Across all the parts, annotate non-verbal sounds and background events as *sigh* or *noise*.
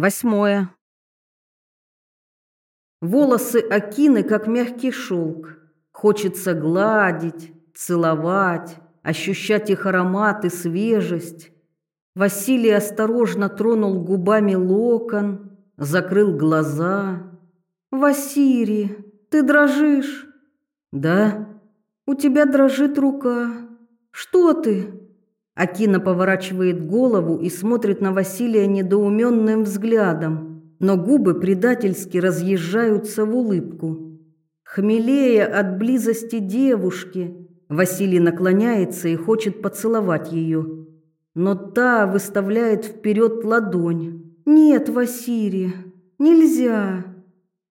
Восьмое. Волосы Акины, как мягкий шелк. Хочется гладить, целовать, ощущать их аромат и свежесть. Василий осторожно тронул губами локон, закрыл глаза. «Василий, ты дрожишь?» «Да». «У тебя дрожит рука. Что ты?» Акина поворачивает голову и смотрит на Василия недоуменным взглядом, но губы предательски разъезжаются в улыбку. Хмелея от близости девушки, Василий наклоняется и хочет поцеловать ее. Но та выставляет вперед ладонь. «Нет, Василий, нельзя».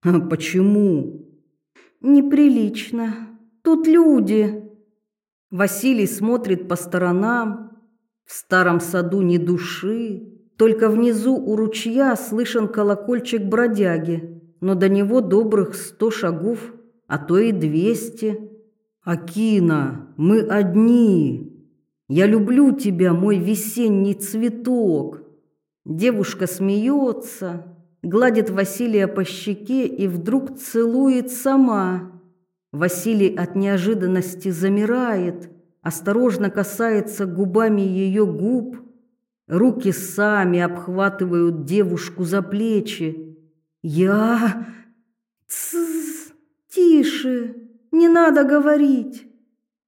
«А «Почему?» «Неприлично. Тут люди». Василий смотрит по сторонам, в старом саду ни души, только внизу у ручья слышен колокольчик бродяги, но до него добрых сто шагов, а то и двести. «Акина, мы одни! Я люблю тебя, мой весенний цветок!» Девушка смеется, гладит Василия по щеке и вдруг целует сама. Василий от неожиданности замирает – осторожно касается губами ее губ, руки сами обхватывают девушку за плечи. Я... Тише, не надо говорить.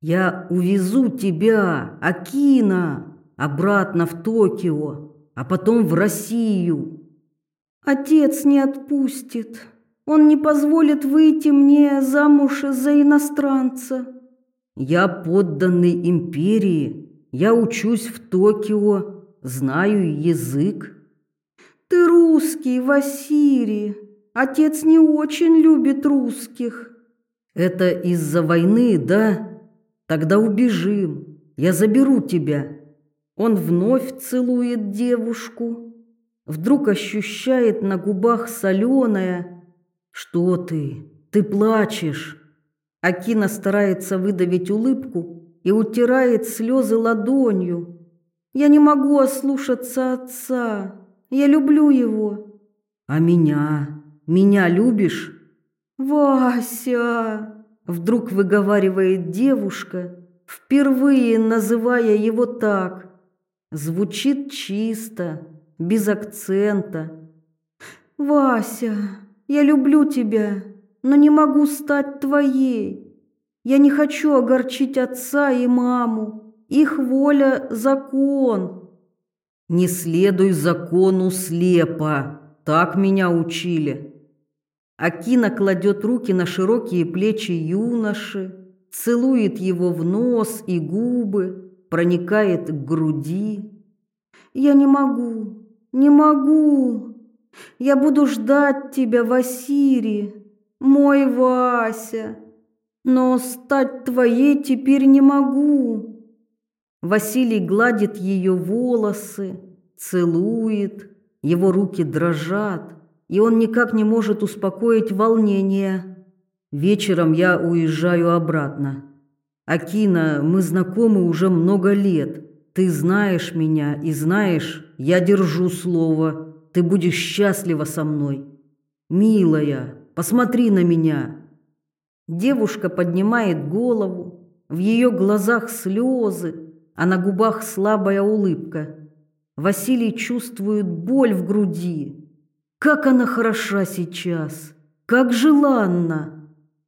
Я увезу тебя, Акина, обратно в Токио, а потом в Россию. Отец не отпустит. Он не позволит выйти мне замуж за иностранца. Я подданный империи, я учусь в Токио, знаю язык. Ты русский, Василий. Отец не очень любит русских. Это из-за войны, да? Тогда убежим. Я заберу тебя. Он вновь целует девушку. Вдруг ощущает на губах соленое. Что ты? Ты плачешь. Акина старается выдавить улыбку и утирает слезы ладонью. «Я не могу ослушаться отца. Я люблю его». «А меня? Меня любишь?» «Вася!» – вдруг выговаривает девушка, впервые называя его так. Звучит чисто, без акцента. «Вася, я люблю тебя но не могу стать твоей. Я не хочу огорчить отца и маму. Их воля – закон. Не следуй закону слепо. Так меня учили. Акина кладет руки на широкие плечи юноши, целует его в нос и губы, проникает к груди. Я не могу, не могу. Я буду ждать тебя в Ассирии мой Вася, но стать твоей теперь не могу. Василий гладит ее волосы, целует, его руки дрожат, и он никак не может успокоить волнение. Вечером я уезжаю обратно. Акина, мы знакомы уже много лет. Ты знаешь меня и знаешь, я держу слово. Ты будешь счастлива со мной. Милая, Посмотри на меня!» Девушка поднимает голову, в ее глазах слезы, а на губах слабая улыбка. Василий чувствует боль в груди. Как она хороша сейчас, как желанна!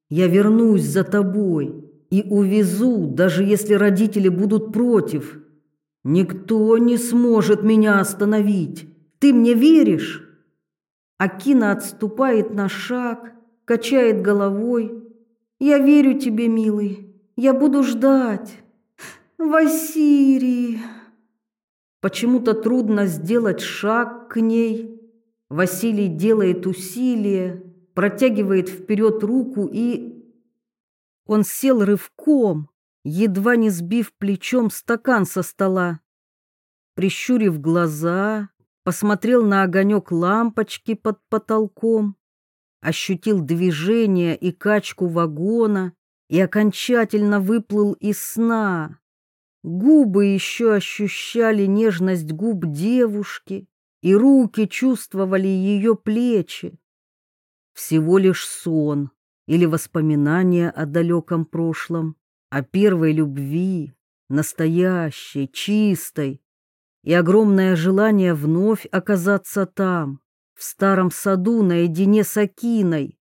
Я вернусь за тобой и увезу, даже если родители будут против. Никто не сможет меня остановить. Ты мне веришь? Акина отступает на шаг, качает головой. «Я верю тебе, милый, я буду ждать. Василий!» Почему-то трудно сделать шаг к ней. Василий делает усилие, протягивает вперед руку и... Он сел рывком, едва не сбив плечом стакан со стола. Прищурив глаза, посмотрел на огонек лампочки под потолком, ощутил движение и качку вагона и окончательно выплыл из сна. Губы еще ощущали нежность губ девушки, и руки чувствовали ее плечи. Всего лишь сон или воспоминания о далеком прошлом, о первой любви, настоящей, чистой, и огромное желание вновь оказаться там, в старом саду наедине с Акиной,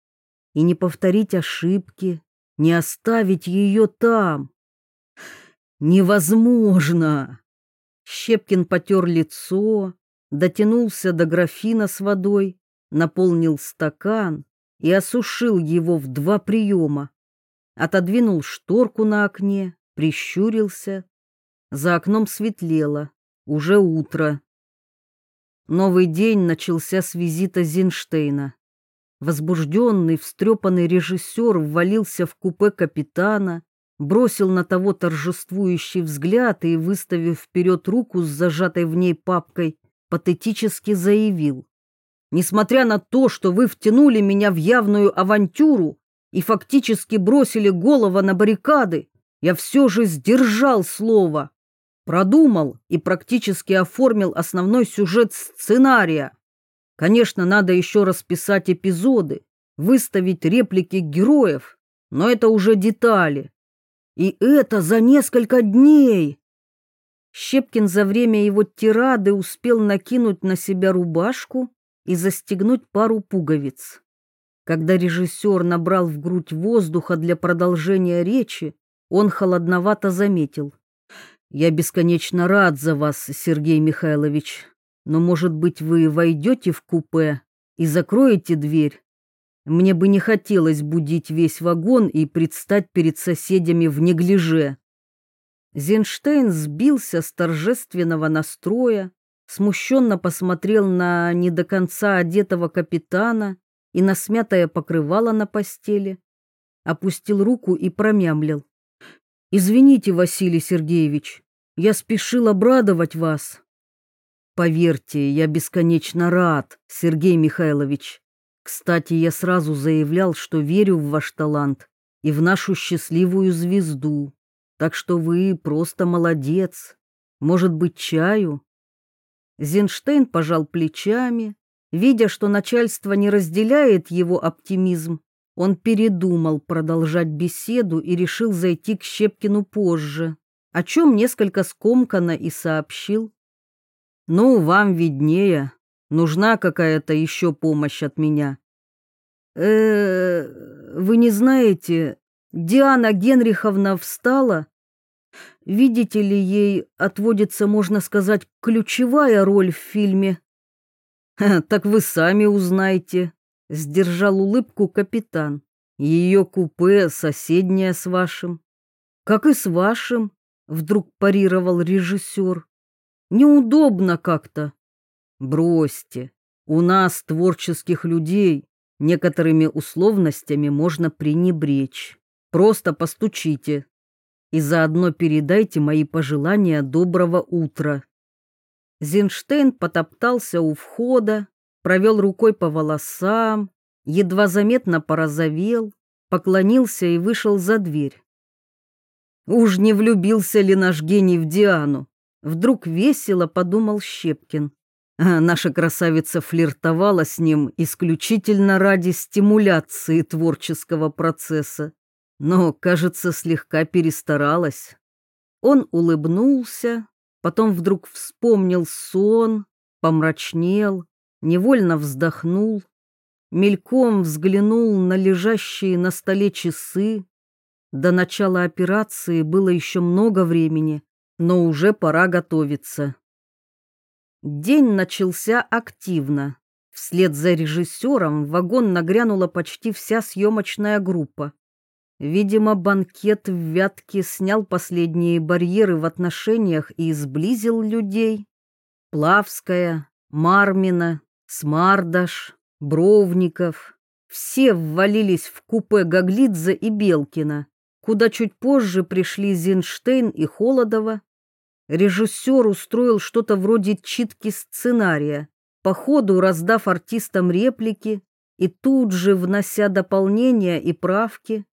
и не повторить ошибки, не оставить ее там. Невозможно! Щепкин потер лицо, дотянулся до графина с водой, наполнил стакан и осушил его в два приема. Отодвинул шторку на окне, прищурился. За окном светлело, уже утро. Новый день начался с визита Зинштейна. Возбужденный, встрепанный режиссер ввалился в купе капитана, бросил на того торжествующий взгляд и, выставив вперед руку с зажатой в ней папкой, патетически заявил. «Несмотря на то, что вы втянули меня в явную авантюру и фактически бросили голову на баррикады, я все же сдержал слово, продумал и практически оформил основной сюжет сценария. Конечно, надо еще расписать эпизоды, выставить реплики героев, но это уже детали. И это за несколько дней. Щепкин за время его тирады успел накинуть на себя рубашку и застегнуть пару пуговиц. Когда режиссер набрал в грудь воздуха для продолжения речи, он холодновато заметил. «Я бесконечно рад за вас, Сергей Михайлович, но, может быть, вы войдете в купе и закроете дверь? Мне бы не хотелось будить весь вагон и предстать перед соседями в неглиже». Зенштейн сбился с торжественного настроя, смущенно посмотрел на не до конца одетого капитана и на смятое покрывало на постели, опустил руку и промямлил. «Извините, Василий Сергеевич, я спешил обрадовать вас». Поверьте, я бесконечно рад, Сергей Михайлович. Кстати, я сразу заявлял, что верю в ваш талант и в нашу счастливую звезду. Так что вы просто молодец. Может быть, чаю? Зинштейн пожал плечами, видя, что начальство не разделяет его оптимизм. Он передумал продолжать беседу и решил зайти к Щепкину позже, о чем несколько скомканно и сообщил. Ну, вам виднее. Нужна какая-то еще помощь от меня. Э, вы не знаете, Диана Генриховна встала? Видите ли, ей отводится, можно сказать, ключевая роль в фильме. Так вы сами узнаете, сдержал улыбку капитан. Ее купе соседнее с вашим. Как и с вашим, вдруг парировал режиссер. Неудобно как-то. Бросьте. У нас, творческих людей, некоторыми условностями можно пренебречь. Просто постучите. И заодно передайте мои пожелания доброго утра. Зинштейн потоптался у входа, провел рукой по волосам, едва заметно порозовел, поклонился и вышел за дверь. Уж не влюбился ли наш гений в Диану? Вдруг весело подумал Щепкин. А наша красавица флиртовала с ним исключительно ради стимуляции творческого процесса, но, кажется, слегка перестаралась. Он улыбнулся, потом вдруг вспомнил сон, помрачнел, невольно вздохнул, мельком взглянул на лежащие на столе часы. До начала операции было еще много времени, но уже пора готовиться. День начался активно. Вслед за режиссером в вагон нагрянула почти вся съемочная группа. Видимо, банкет в Вятке снял последние барьеры в отношениях и сблизил людей. Плавская, Мармина, Смардаш, Бровников — все ввалились в купе Гаглидзе и Белкина, куда чуть позже пришли Зинштейн и Холодова. Режиссер устроил что-то вроде читки сценария, по ходу раздав артистам реплики и тут же внося дополнения и правки.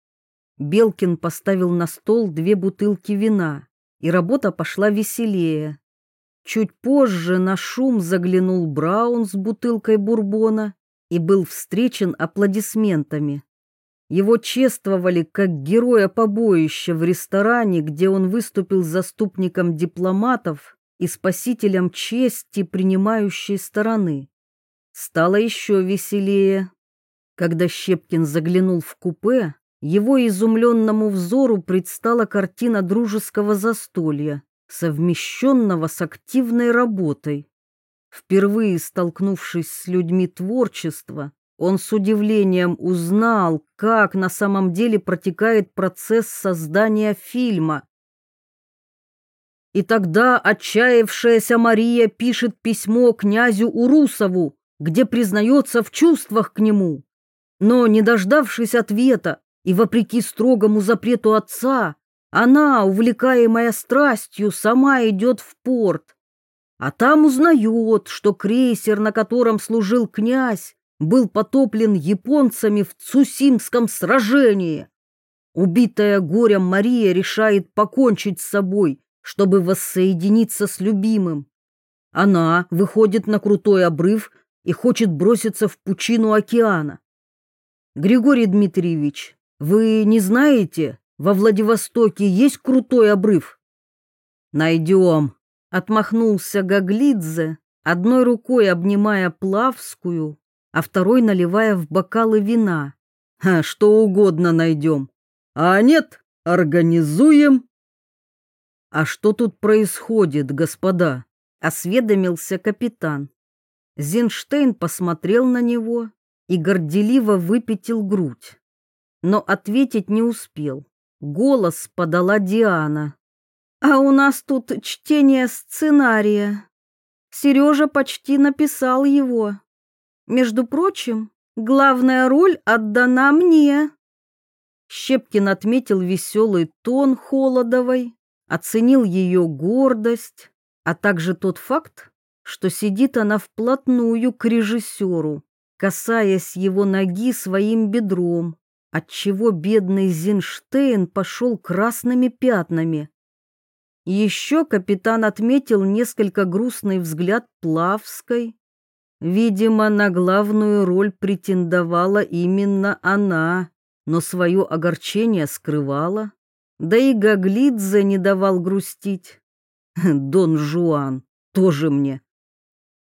Белкин поставил на стол две бутылки вина, и работа пошла веселее. Чуть позже на шум заглянул Браун с бутылкой бурбона и был встречен аплодисментами. Его чествовали как героя побоища в ресторане, где он выступил заступником дипломатов и спасителем чести принимающей стороны. Стало еще веселее. Когда Щепкин заглянул в купе, его изумленному взору предстала картина дружеского застолья, совмещенного с активной работой. Впервые столкнувшись с людьми творчества, он с удивлением узнал, как на самом деле протекает процесс создания фильма. И тогда отчаявшаяся Мария пишет письмо князю Урусову, где признается в чувствах к нему. Но, не дождавшись ответа и вопреки строгому запрету отца, она, увлекаемая страстью, сама идет в порт. А там узнает, что крейсер, на котором служил князь, был потоплен японцами в Цусимском сражении. Убитая горем Мария решает покончить с собой, чтобы воссоединиться с любимым. Она выходит на крутой обрыв и хочет броситься в пучину океана. Григорий Дмитриевич, вы не знаете, во Владивостоке есть крутой обрыв? Найдем, отмахнулся Гаглидзе, одной рукой обнимая Плавскую, а второй наливая в бокалы вина. А, что угодно найдем. А нет, организуем. А что тут происходит, господа? Осведомился капитан. Зинштейн посмотрел на него и горделиво выпятил грудь. Но ответить не успел. Голос подала Диана. «А у нас тут чтение сценария. Сережа почти написал его. Между прочим, главная роль отдана мне». Щепкин отметил веселый тон Холодовой, оценил ее гордость, а также тот факт, что сидит она вплотную к режиссеру, касаясь его ноги своим бедром, отчего бедный Зинштейн пошел красными пятнами. Еще капитан отметил несколько грустный взгляд Плавской. Видимо, на главную роль претендовала именно она, но свое огорчение скрывала. Да и Гаглидзе не давал грустить. *laughs* Дон Жуан тоже мне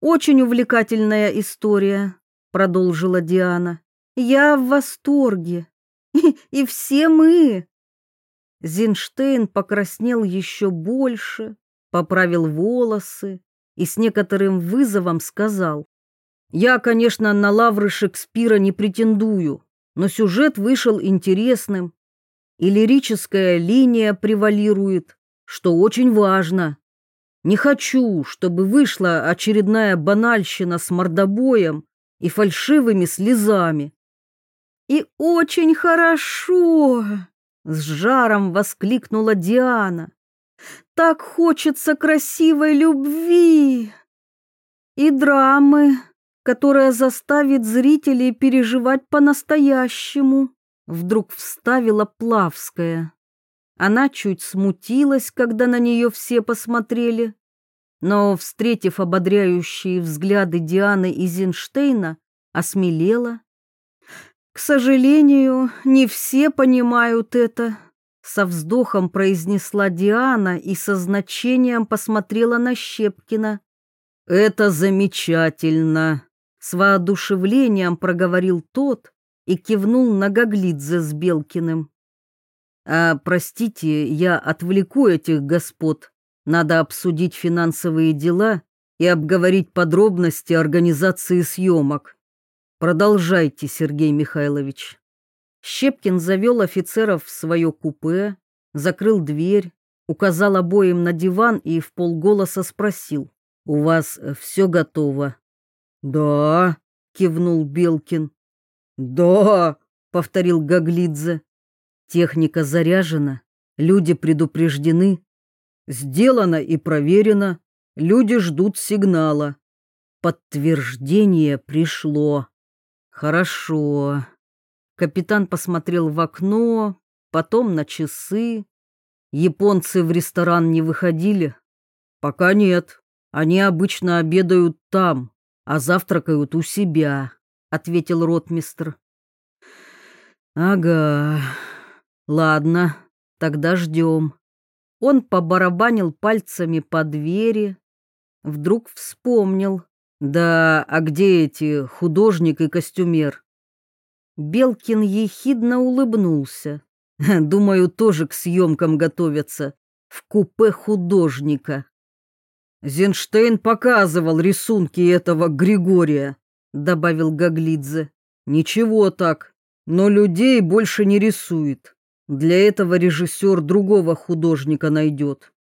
очень увлекательная история, продолжила Диана. Я в восторге. *laughs* И, все мы. Зинштейн покраснел еще больше, поправил волосы и с некоторым вызовом сказал: "Я, конечно, на лавры Шекспира не претендую, но сюжет вышел интересным, и лирическая линия превалирует, что очень важно. Не хочу, чтобы вышла очередная банальщина с мордобоем и фальшивыми слезами. И очень хорошо, с жаром воскликнула Диана. Так хочется красивой любви и драмы, которая заставит зрителей переживать по-настоящему, вдруг вставила Плавская. Она чуть смутилась, когда на нее все посмотрели, но, встретив ободряющие взгляды Дианы и Зинштейна, осмелела. «К сожалению, не все понимают это», — со вздохом произнесла Диана и со значением посмотрела на Щепкина. «Это замечательно», — с воодушевлением проговорил тот и кивнул на Гаглидзе с Белкиным. А, простите, я отвлеку этих господ. Надо обсудить финансовые дела и обговорить подробности организации съемок. Продолжайте, Сергей Михайлович. Щепкин завел офицеров в свое купе, закрыл дверь, указал обоим на диван и в полголоса спросил. «У вас все готово?» «Да», — кивнул Белкин. «Да», — повторил Гаглидзе. Техника заряжена, люди предупреждены. Сделано и проверено, люди ждут сигнала. Подтверждение пришло. Хорошо. Капитан посмотрел в окно, потом на часы. Японцы в ресторан не выходили? Пока нет. Они обычно обедают там, а завтракают у себя, ответил ротмистр. Ага. Ладно, тогда ждем. Он побарабанил пальцами по двери, вдруг вспомнил. Да, а где эти художник и костюмер? Белкин ехидно улыбнулся. *laughs* Думаю, тоже к съемкам готовятся. В купе художника. Зенштейн показывал рисунки этого Григория, добавил Гаглидзе. Ничего так, но людей больше не рисует. Для этого режиссер другого художника найдет.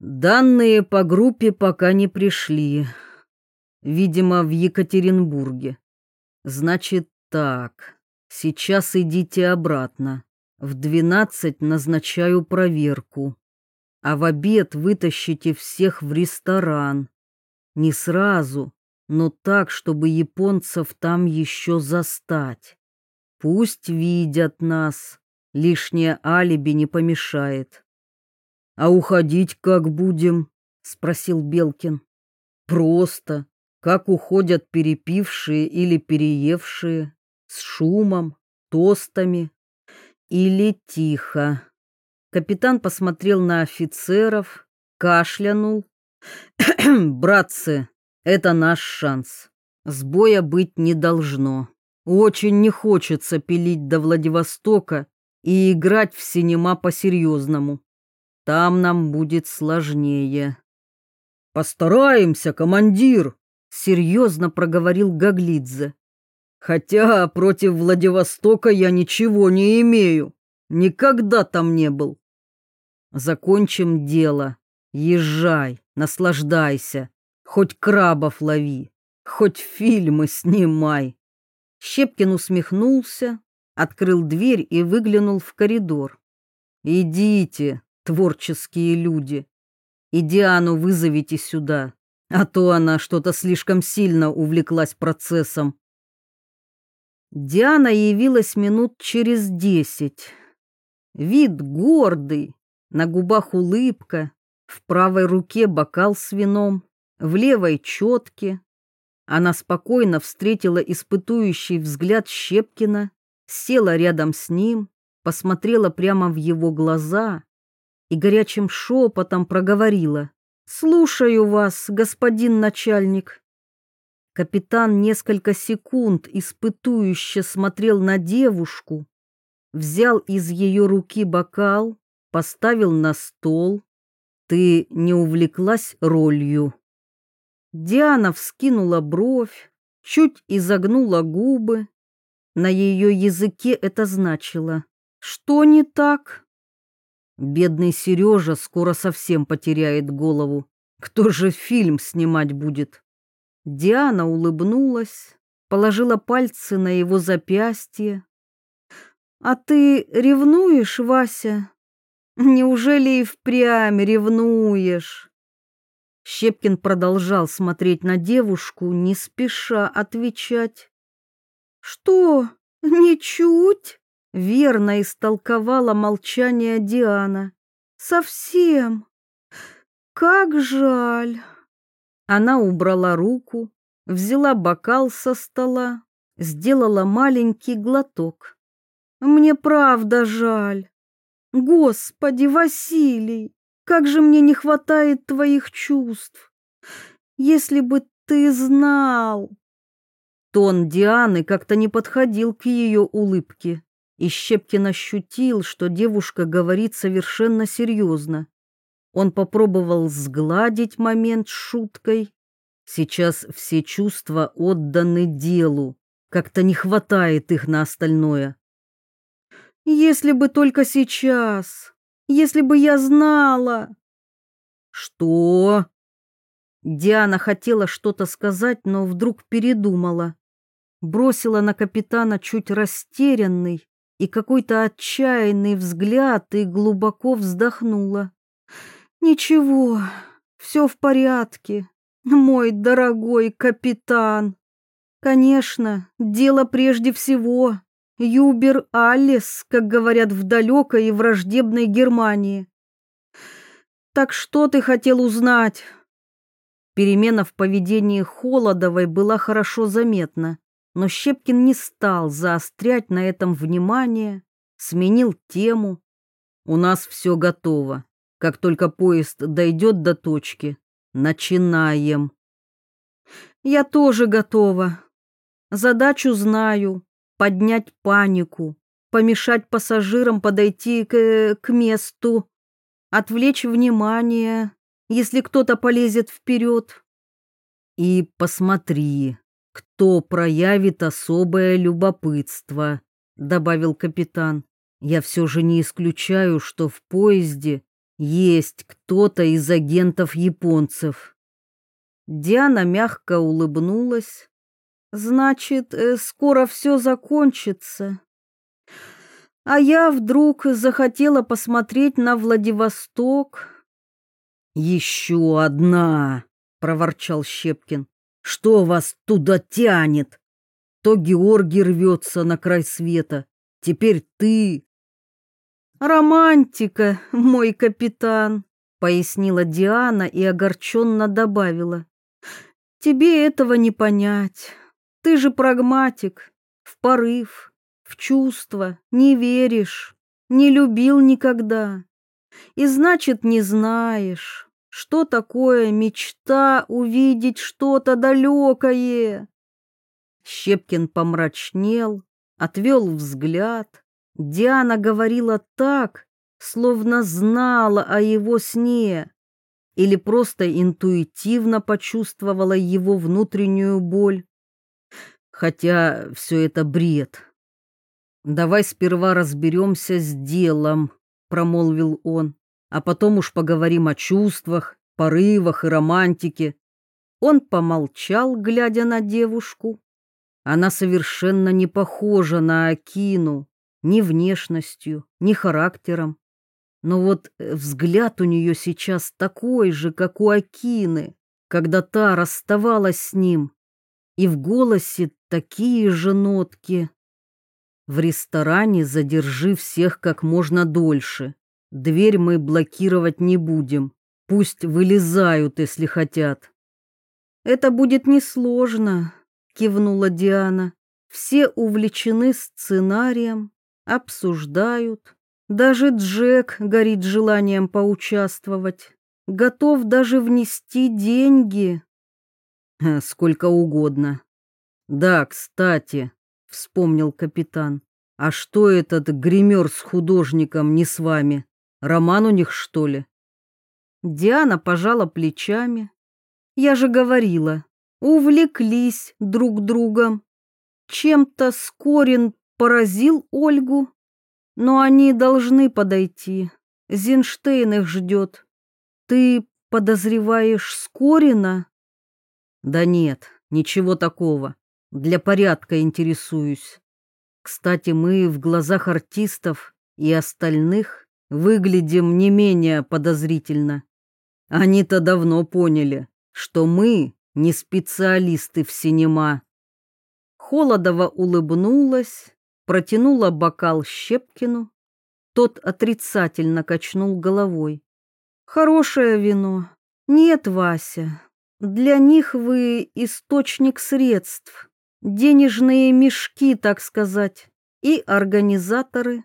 Данные по группе пока не пришли. Видимо, в Екатеринбурге. Значит так, сейчас идите обратно. В двенадцать назначаю проверку. А в обед вытащите всех в ресторан. Не сразу, но так, чтобы японцев там еще застать. Пусть видят нас, лишнее алиби не помешает. А уходить как будем? спросил Белкин. Просто, как уходят перепившие или переевшие, с шумом, тостами или тихо. Капитан посмотрел на офицеров, кашлянул. *clears throat* «Братцы, это наш шанс. Сбоя быть не должно. Очень не хочется пилить до Владивостока и играть в синема по-серьезному. Там нам будет сложнее. «Постараемся, командир!» — серьезно проговорил Гаглидзе. «Хотя против Владивостока я ничего не имею. Никогда там не был. Закончим дело. Езжай, наслаждайся. Хоть крабов лови, хоть фильмы снимай. Щепкин усмехнулся, открыл дверь и выглянул в коридор. Идите, творческие люди. И Диану вызовите сюда, а то она что-то слишком сильно увлеклась процессом. Диана явилась минут через десять. Вид гордый, на губах улыбка, в правой руке бокал с вином в левой четке. Она спокойно встретила испытующий взгляд Щепкина, села рядом с ним, посмотрела прямо в его глаза и горячим шепотом проговорила. «Слушаю вас, господин начальник». Капитан несколько секунд испытующе смотрел на девушку, взял из ее руки бокал, поставил на стол. «Ты не увлеклась ролью?» Диана вскинула бровь, чуть изогнула губы. На ее языке это значило. Что не так? Бедный Сережа скоро совсем потеряет голову. Кто же фильм снимать будет? Диана улыбнулась, положила пальцы на его запястье. «А ты ревнуешь, Вася? Неужели и впрямь ревнуешь?» Щепкин продолжал смотреть на девушку, не спеша отвечать. «Что? Ничуть?» — верно истолковала молчание Диана. «Совсем? Как жаль!» Она убрала руку, взяла бокал со стола, сделала маленький глоток. «Мне правда жаль. Господи, Василий, как же мне не хватает твоих чувств! Если бы ты знал!» Тон Дианы как-то не подходил к ее улыбке, и Щепкин ощутил, что девушка говорит совершенно серьезно. Он попробовал сгладить момент шуткой. Сейчас все чувства отданы делу, как-то не хватает их на остальное. «Если бы только сейчас!» Если бы я знала. Что? Диана хотела что-то сказать, но вдруг передумала. Бросила на капитана чуть растерянный и какой-то отчаянный взгляд и глубоко вздохнула. Ничего, все в порядке, мой дорогой капитан. Конечно, дело прежде всего. Юбер Алис, как говорят в далекой и враждебной Германии. Так что ты хотел узнать? Перемена в поведении Холодовой была хорошо заметна, но Щепкин не стал заострять на этом внимание, сменил тему. «У нас все готово. Как только поезд дойдет до точки, начинаем». «Я тоже готова. Задачу знаю. Поднять панику, помешать пассажирам подойти к, к месту, отвлечь внимание, если кто-то полезет вперед. И посмотри, кто проявит особое любопытство, добавил капитан. Я все же не исключаю, что в поезде есть кто-то из агентов японцев. Диана мягко улыбнулась. Значит, э, скоро все закончится. А я вдруг захотела посмотреть на Владивосток, «Еще одна!» — проворчал Щепкин. «Что вас туда тянет? То Георгий рвется на край света, теперь ты...» «Романтика, мой капитан», — пояснила Диана и огорченно добавила. «Тебе этого не понять. Ты же прагматик, в порыв, в чувства, не веришь, не любил никогда. И значит, не знаешь, что такое мечта увидеть что-то далекое? Щепкин помрачнел, отвел взгляд. Диана говорила так, словно знала о его сне или просто интуитивно почувствовала его внутреннюю боль. Хотя все это бред. «Давай сперва разберемся с делом», — промолвил он а потом уж поговорим о чувствах, порывах и романтике. Он помолчал, глядя на девушку. Она совершенно не похожа на Акину, ни внешностью, ни характером. Но вот э, взгляд у нее сейчас такой же, как у Акины, когда та расставалась с ним. И в голосе такие же нотки. В ресторане задержи всех как можно дольше. Дверь мы блокировать не будем. Пусть вылезают, если хотят. Это будет несложно, кивнула Диана. Все увлечены сценарием, обсуждают. Даже Джек горит желанием поучаствовать. Готов даже внести деньги. Сколько угодно. Да, кстати, вспомнил капитан. А что этот гример с художником не с вами? Роман у них, что ли? Диана пожала плечами. Я же говорила, увлеклись друг другом. Чем-то Скорин поразил Ольгу, но они должны подойти. Зинштейн их ждет. Ты подозреваешь Скорина? Да нет, ничего такого. Для порядка интересуюсь. Кстати, мы в глазах артистов и остальных выглядим не менее подозрительно. Они-то давно поняли, что мы не специалисты в синема. Холодова улыбнулась, протянула бокал Щепкину. Тот отрицательно качнул головой. «Хорошее вино. Нет, Вася, для них вы источник средств, денежные мешки, так сказать, и организаторы.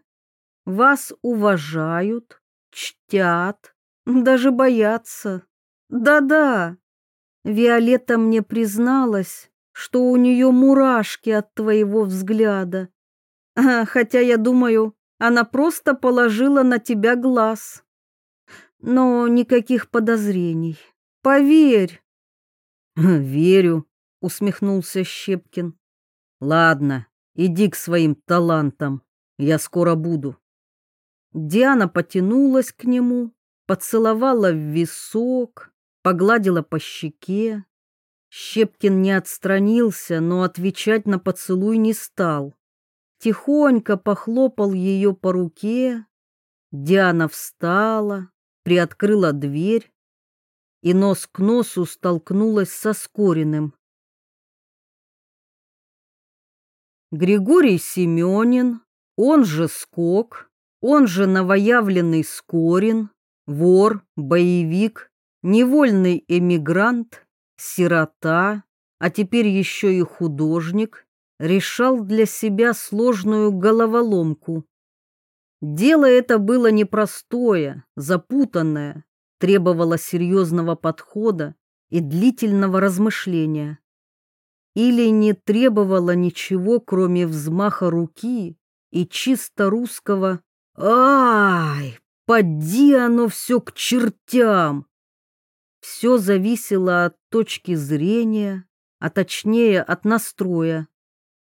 Вас уважают, чтят, даже боятся. Да-да. Виолетта мне призналась, что у нее мурашки от твоего взгляда. Хотя я думаю, она просто положила на тебя глаз. Но никаких подозрений. Поверь. *laughs* Верю, усмехнулся Щепкин. Ладно, иди к своим талантам. Я скоро буду. Диана потянулась к нему, поцеловала в висок, погладила по щеке. Щепкин не отстранился, но отвечать на поцелуй не стал. Тихонько похлопал ее по руке. Диана встала, приоткрыла дверь и нос к носу столкнулась со Скориным. Григорий Семенин, он же Скок, он же новоявленный Скорин, вор, боевик, невольный эмигрант, сирота, а теперь еще и художник, решал для себя сложную головоломку. Дело это было непростое, запутанное, требовало серьезного подхода и длительного размышления. Или не требовало ничего, кроме взмаха руки и чисто русского «Ай, поди оно все к чертям!» Все зависело от точки зрения, а точнее от настроя.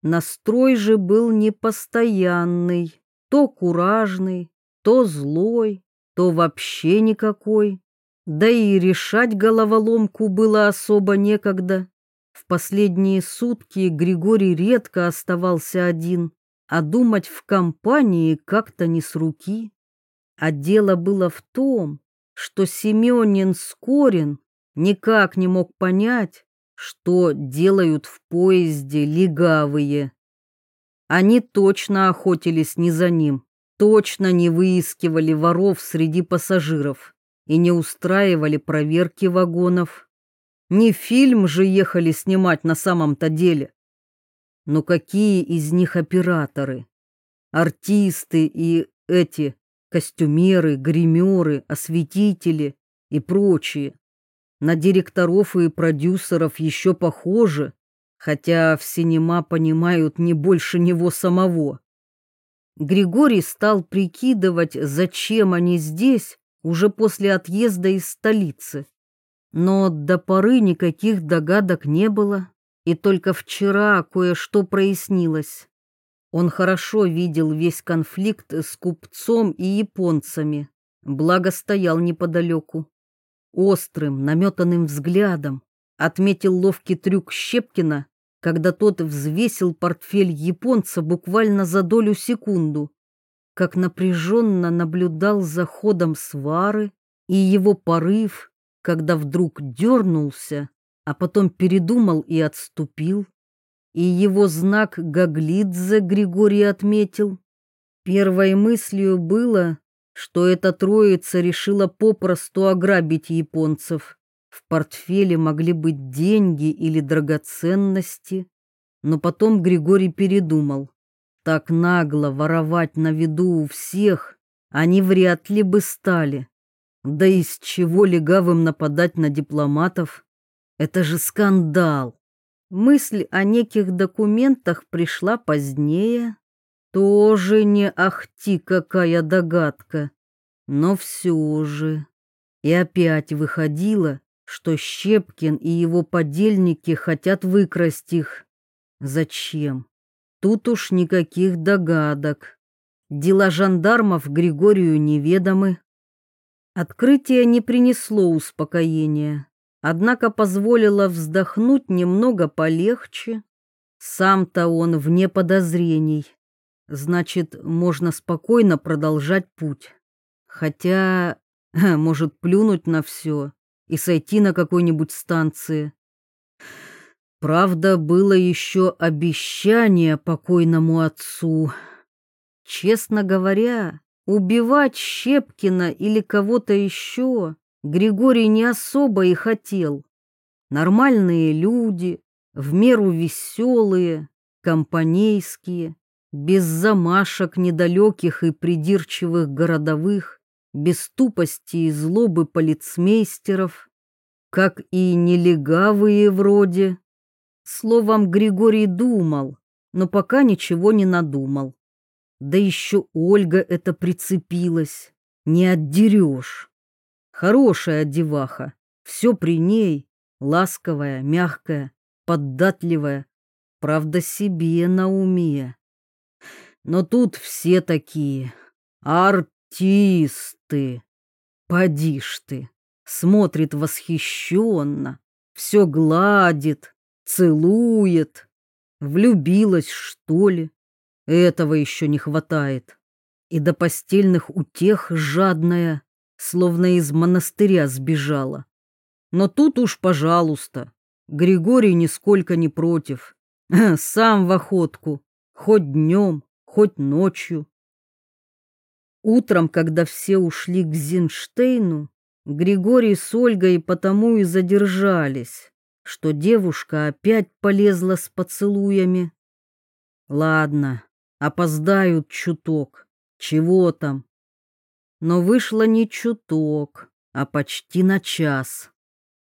Настрой же был непостоянный, то куражный, то злой, то вообще никакой. Да и решать головоломку было особо некогда. В последние сутки Григорий редко оставался один, а думать в компании как-то не с руки. А дело было в том, что Семенин Скорин никак не мог понять, что делают в поезде легавые. Они точно охотились не за ним, точно не выискивали воров среди пассажиров и не устраивали проверки вагонов. Не фильм же ехали снимать на самом-то деле. Но какие из них операторы? Артисты и эти костюмеры, гримеры, осветители и прочие. На директоров и продюсеров еще похоже, хотя в синема понимают не больше него самого. Григорий стал прикидывать, зачем они здесь уже после отъезда из столицы. Но до поры никаких догадок не было, и только вчера кое-что прояснилось. Он хорошо видел весь конфликт с купцом и японцами, благо стоял неподалеку острым, наметанным взглядом, отметил ловкий трюк Щепкина, когда тот взвесил портфель японца буквально за долю секунду, как напряженно наблюдал за ходом свары и его порыв, когда вдруг дернулся, а потом передумал и отступил. И его знак Гаглидзе Григорий отметил. Первой мыслью было, что эта троица решила попросту ограбить японцев. В портфеле могли быть деньги или драгоценности, но потом Григорий передумал. Так нагло воровать на виду у всех они вряд ли бы стали. Да из чего легавым нападать на дипломатов? Это же скандал. Мысль о неких документах пришла позднее, тоже не ахти какая догадка, но все же. И опять выходило, что Щепкин и его подельники хотят выкрасть их. Зачем? Тут уж никаких догадок. Дела жандармов Григорию неведомы. Открытие не принесло успокоения, однако позволило вздохнуть немного полегче. Сам-то он вне подозрений. Значит, можно спокойно продолжать путь. Хотя, *laughs* может плюнуть на все и сойти на какой-нибудь станции. Правда, было еще обещание покойному отцу. Честно говоря, убивать Щепкина или кого-то еще Григорий не особо и хотел. Нормальные люди, в меру веселые, компанейские, без замашек недалеких и придирчивых городовых, без тупости и злобы полицмейстеров, как и нелегавые вроде. Словом, Григорий думал, но пока ничего не надумал. Да еще Ольга это прицепилась, не отдерешь. Хорошая деваха, все при ней, ласковая, мягкая, податливая, правда себе на уме. Но тут все такие артисты. Поди ж ты, смотрит восхищенно, все гладит, целует. Влюбилась, что ли? Этого еще не хватает. И до постельных утех жадная, словно из монастыря сбежала. Но тут уж, пожалуйста, Григорий нисколько не против. *laughs* Сам в охотку, хоть днем, хоть ночью. Утром, когда все ушли к Зинштейну, Григорий с Ольгой потому и задержались, что девушка опять полезла с поцелуями. Ладно, опоздают чуток. Чего там? Но вышло не чуток, а почти на час.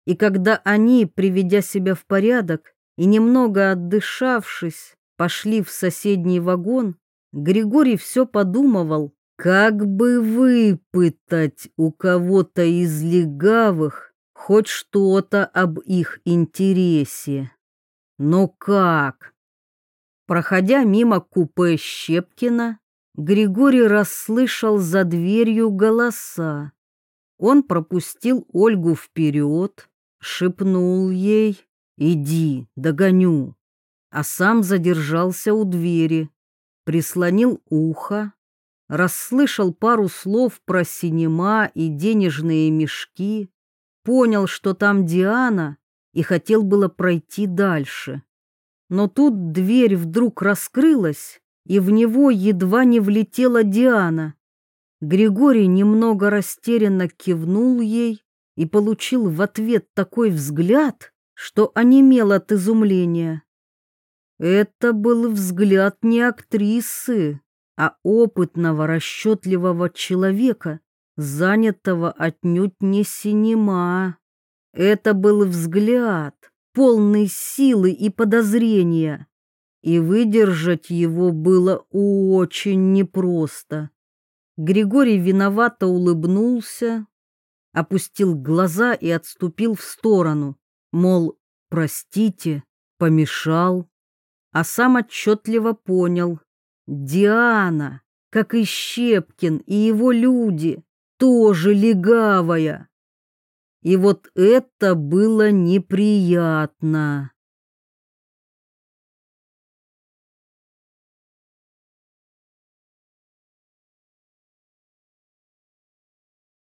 И когда они, приведя себя в порядок и немного отдышавшись, пошли в соседний вагон, Григорий все подумывал, как бы выпытать у кого-то из легавых хоть что-то об их интересе. Но как? Проходя мимо купе Щепкина, Григорий расслышал за дверью голоса. Он пропустил Ольгу вперед, шепнул ей «Иди, догоню», а сам задержался у двери, прислонил ухо, расслышал пару слов про синема и денежные мешки, понял, что там Диана, и хотел было пройти дальше. Но тут дверь вдруг раскрылась, и в него едва не влетела Диана. Григорий немного растерянно кивнул ей и получил в ответ такой взгляд, что онемел от изумления. Это был взгляд не актрисы, а опытного, расчетливого человека, занятого отнюдь не синема. Это был взгляд, полный силы и подозрения и выдержать его было очень непросто. Григорий виновато улыбнулся, опустил глаза и отступил в сторону, мол, простите, помешал, а сам отчетливо понял, Диана, как и Щепкин и его люди, тоже легавая. И вот это было неприятно.